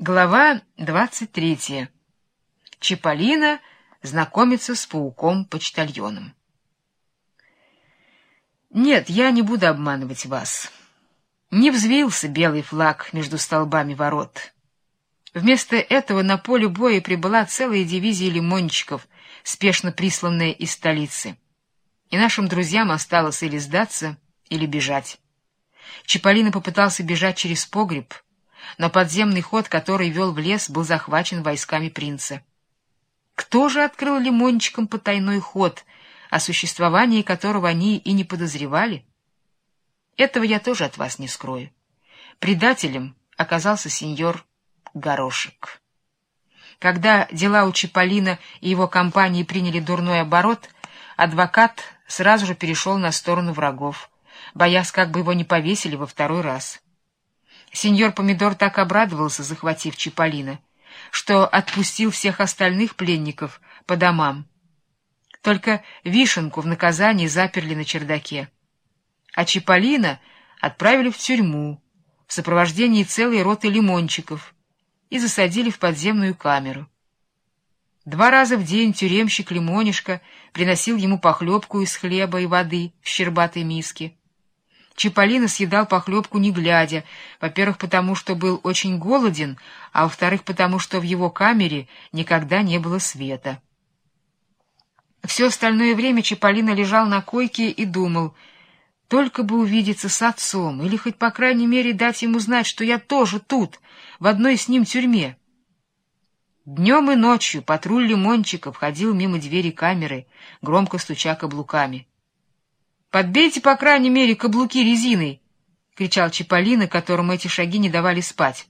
Глава 23. Чиполлино знакомится с пауком-почтальоном. Нет, я не буду обманывать вас. Не взвился белый флаг между столбами ворот. Вместо этого на поле боя прибыла целая дивизия лимончиков, спешно присланная из столицы. И нашим друзьям осталось или сдаться, или бежать. Чиполлино попытался бежать через погреб — но подземный ход, который вел в лес, был захвачен войсками принца. Кто же открыл лимончикам потайной ход, о существовании которого они и не подозревали? Этого я тоже от вас не скрою. Предателем оказался сеньор Горошек. Когда дела у Чиполлино и его компании приняли дурной оборот, адвокат сразу же перешел на сторону врагов, боясь, как бы его не повесили во второй раз. Сеньор Помидор так обрадовался, захватив Чиполлино, что отпустил всех остальных пленников по домам. Только Вишенку в наказании заперли на чердаке. А Чиполлино отправили в тюрьму в сопровождении целой роты лимончиков и засадили в подземную камеру. Два раза в день тюремщик Лимонишка приносил ему похлебку из хлеба и воды в щербатой миске. Чиполлино съедал похлебку не глядя, во-первых, потому что был очень голоден, а во-вторых, потому что в его камере никогда не было света. Все остальное время Чиполлино лежал на койке и думал, только бы увидеться с отцом, или хоть, по крайней мере, дать ему знать, что я тоже тут, в одной с ним тюрьме. Днем и ночью патруль лимончиков ходил мимо двери камеры, громко стуча каблуками. Подбейте, по крайней мере, каблуки резиной! — кричал Чиполлино, которому эти шаги не давали спать.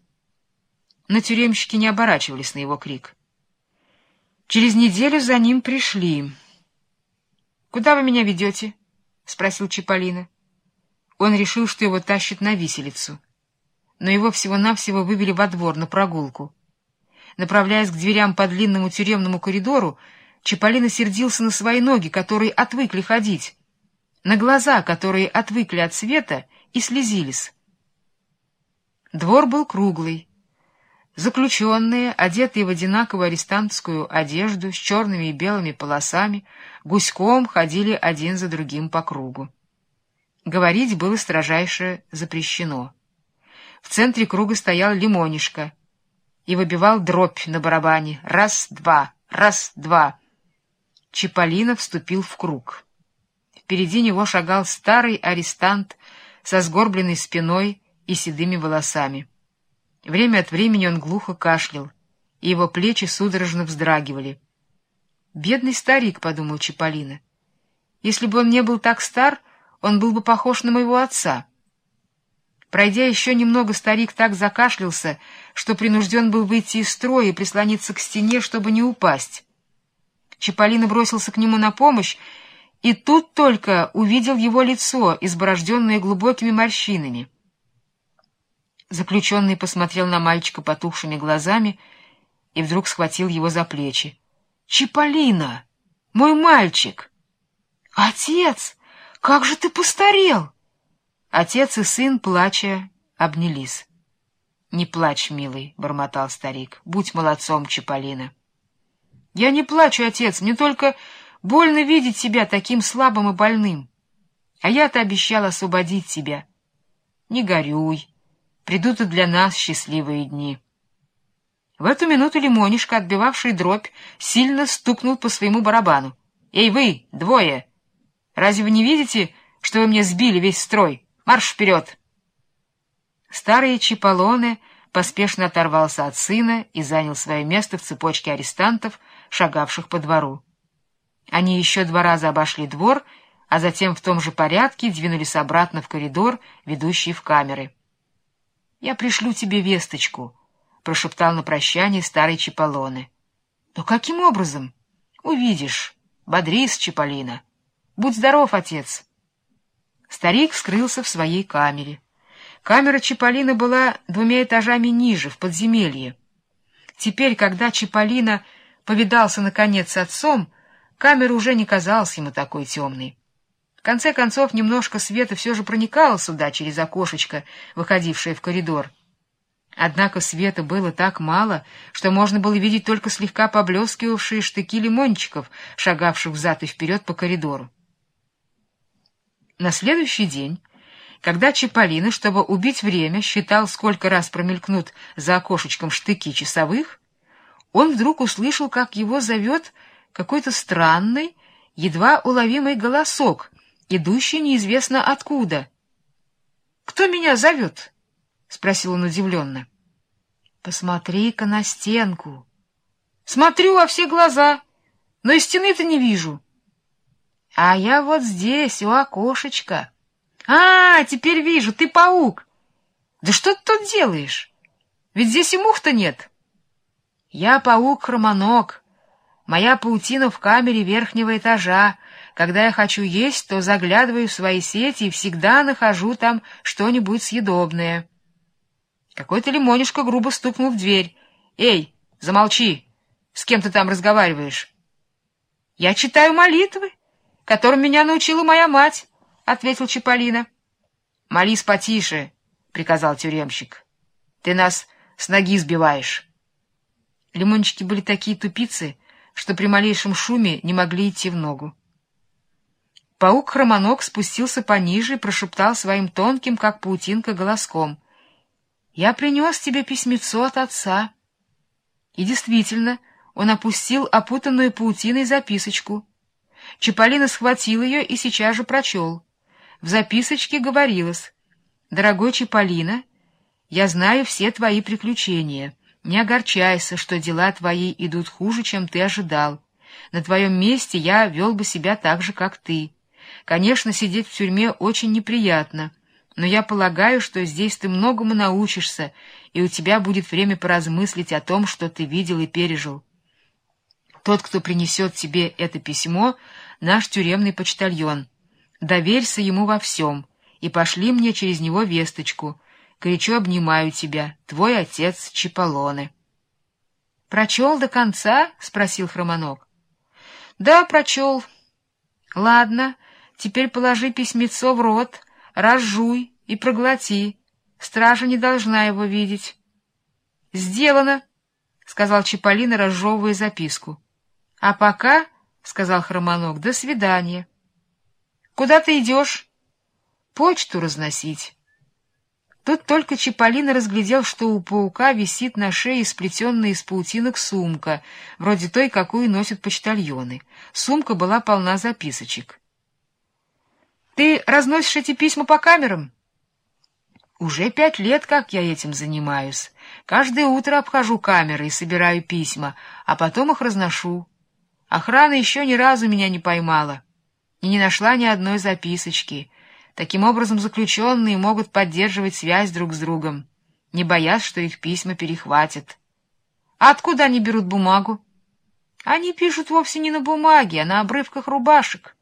Но тюремщики не оборачивались на его крик. Через неделю за ним пришли. — Куда вы меня ведете? — спросил Чиполлино. Он решил, что его тащат на виселицу. Но его всего-навсего вывели во двор на прогулку. Направляясь к дверям по длинному тюремному коридору, Чиполлино сердился на свои ноги, которые отвыкли ходить на глаза, которые отвыкли от света и слезились. Двор был круглый. Заключенные, одетые в одинаковую арестантскую одежду с черными и белыми полосами, гуськом ходили один за другим по кругу. Говорить было строжайше запрещено. В центре круга стоял лимонишка и выбивал дробь на барабане. Раз-два, раз-два. Чиполлино вступил в круг. Впереди него шагал старый арестант со сгорбленной спиной и седыми волосами. Время от времени он глухо кашлял, и его плечи судорожно вздрагивали. «Бедный старик», — подумал Чиполлино. «Если бы он не был так стар, он был бы похож на моего отца». Пройдя еще немного, старик так закашлялся, что принужден был выйти из строя и прислониться к стене, чтобы не упасть. Чиполлино бросился к нему на помощь, и тут только увидел его лицо, изборожденное глубокими морщинами. Заключенный посмотрел на мальчика потухшими глазами и вдруг схватил его за плечи. — Чиполлино! Мой мальчик! — Отец! Как же ты постарел! Отец и сын, плача, обнялись. — Не плачь, милый, — бормотал старик. — Будь молодцом, Чиполлино. — Я не плачу, отец, мне только... Больно видеть себя таким слабым и больным. А я-то обещал освободить тебя. Не горюй. Придут и для нас счастливые дни. В эту минуту лимонишка, отбивавший дробь, сильно стукнул по своему барабану. «Эй вы, двое! Разве вы не видите, что вы мне сбили весь строй? Марш вперед!» Старый Чиполлоне поспешно оторвался от сына и занял свое место в цепочке арестантов, шагавших по двору. Они еще два раза обошли двор, а затем в том же порядке двинулись обратно в коридор, ведущий в камеры. — Я пришлю тебе весточку, — прошептал на прощание старый Чиполлоне. — Но каким образом? — Увидишь. Бодрис, Чиполлино. Будь здоров, отец. Старик скрылся в своей камере. Камера Чиполлино была двумя этажами ниже, в подземелье. Теперь, когда Чиполлино повидался, наконец, с отцом, Камера уже не казалась ему такой темной. В конце концов, немножко света все же проникало сюда через окошечко, выходившее в коридор. Однако света было так мало, что можно было видеть только слегка поблескивавшие штыки лимончиков, шагавших взад и вперед по коридору. На следующий день, когда Чаполина, чтобы убить время, считал, сколько раз промелькнут за окошечком штыки часовых, он вдруг услышал, как его зовет какой-то странный, едва уловимый голосок, идущий неизвестно откуда. «Кто меня зовет?» — спросил он удивленно. — Посмотри-ка на стенку. — Смотрю во все глаза, но и стены-то не вижу. — А я вот здесь, у окошечка. — А, теперь вижу, ты паук. — Да что ты тут делаешь? Ведь здесь и мух-то нет. — Я паук-хромоног. Моя паутина в камере верхнего этажа. Когда я хочу есть, то заглядываю в свои сети и всегда нахожу там что-нибудь съедобное. Какой-то лимонишка грубо стукнул в дверь. «Эй, замолчи! С кем ты там разговариваешь?» «Я читаю молитвы, которым меня научила моя мать», — ответил Чаполина. «Молись потише», — приказал тюремщик. «Ты нас с ноги сбиваешь». Лимончики были такие тупицы, что при малейшем шуме не могли идти в ногу. Паук-хромоног спустился пониже и прошептал своим тонким, как паутинка, голоском — я принес тебе письмецо от отца. И действительно, он опустил опутанную паутиной записочку. Чаполина схватил ее и сейчас же прочел. В записочке говорилось, «Дорогой Чаполина, я знаю все твои приключения. Не огорчайся, что дела твои идут хуже, чем ты ожидал. На твоем месте я вел бы себя так же, как ты. Конечно, сидеть в тюрьме очень неприятно» но я полагаю, что здесь ты многому научишься, и у тебя будет время поразмыслить о том, что ты видел и пережил. Тот, кто принесет тебе это письмо, наш тюремный почтальон. Доверься ему во всем, и пошли мне через него весточку. Горячо обнимаю тебя, твой отец Чиполлоне. — Прочел до конца? — спросил Хромоног. — Да, прочел. — Ладно, теперь положи письмецо в рот, разжуй и проглоти. Стража не должна его видеть. — Сделано, — сказал Чаполина, разжевывая записку. — А пока, — сказал Хромоног, — до свидания. — Куда ты идешь? — Почту разносить. Тут только Чаполина разглядел, что у паука висит на шее сплетенная из паутинок сумка, вроде той, какую носят почтальоны. Сумка была полна записочек. Ты разносишь эти письма по камерам? Уже пять лет, как я этим занимаюсь. Каждое утро обхожу камеры и собираю письма, а потом их разношу. Охрана еще ни разу меня не поймала и не нашла ни одной записочки. Таким образом, заключенные могут поддерживать связь друг с другом, не боясь, что их письма перехватят. А откуда они берут бумагу? Они пишут вовсе не на бумаге, а на обрывках рубашек.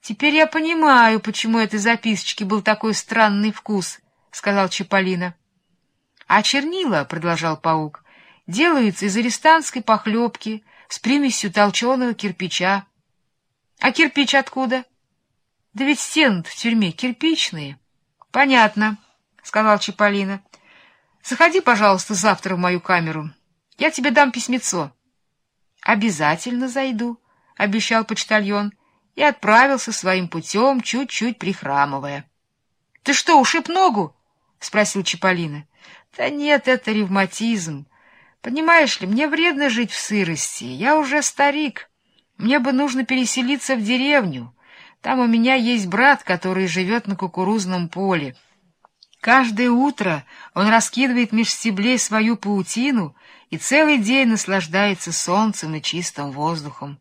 Теперь я понимаю, почему этой записочки был такой странный вкус, — сказал Чаполина. — А чернила, — продолжал паук, — делаются из арестанской похлебки с примесью толченого кирпича. — А кирпич откуда? — Да ведь стены в тюрьме кирпичные. — Понятно, — сказал Чаполина. — Заходи, пожалуйста, завтра в мою камеру. Я тебе дам письмецо. — Обязательно зайду, — обещал почтальон и отправился своим путем, чуть-чуть прихрамывая. — Ты что, ушиб ногу? — спросил Чаполина. — Да нет, это ревматизм. Понимаешь ли, мне вредно жить в сырости. Я уже старик. Мне бы нужно переселиться в деревню. Там у меня есть брат, который живет на кукурузном поле. Каждое утро он раскидывает меж стеблей свою паутину и целый день наслаждается солнцем и чистым воздухом.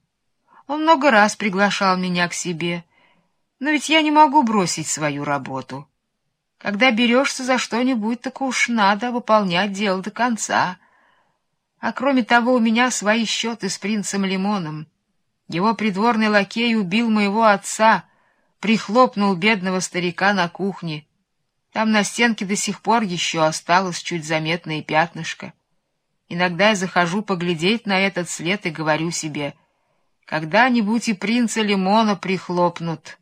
Он много раз приглашал меня к себе, но ведь я не могу бросить свою работу. Когда берешься за что-нибудь, так уж надо выполнять дело до конца. А кроме того, у меня свои счеты с принцем Лимоном. Его придворный лакей убил моего отца, прихлопнул бедного старика на кухне. Там на стенке до сих пор еще осталось чуть заметное пятнышко. Иногда я захожу поглядеть на этот след и говорю себе — когда-нибудь и принца Лимона прихлопнут,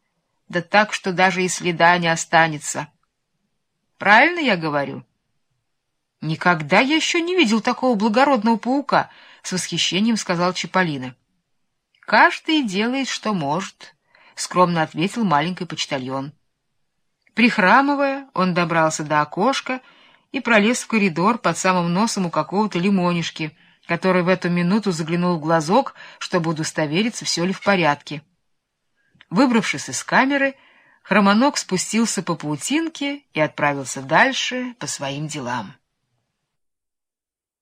да так, что даже и следа не останется. Правильно я говорю? Никогда я еще не видел такого благородного паука, с восхищением сказал Чаполина. Каждый делает, что может, скромно ответил маленький почтальон. Прихрамывая, он добрался до окошка и пролез в коридор под самым носом у какого-то лимонишки, который в эту минуту заглянул в глазок, чтобы удостовериться, все ли в порядке. Выбравшись из камеры, Хромоног спустился по паутинке и отправился дальше по своим делам.